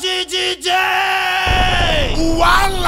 GGJ! One!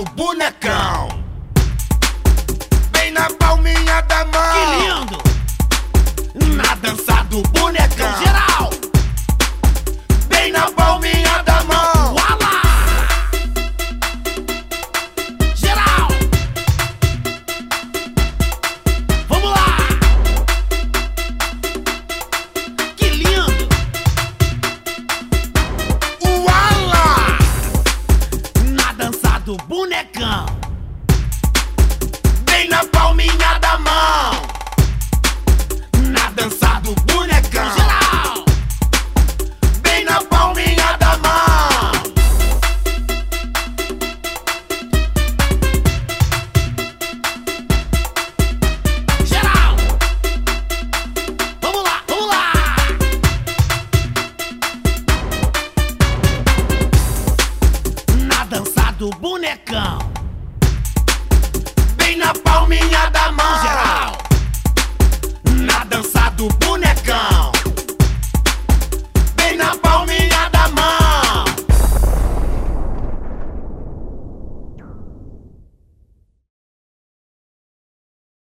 do bonecão. do bonecão. Bem na palminha da do bonecão. Bem na palminha da mão.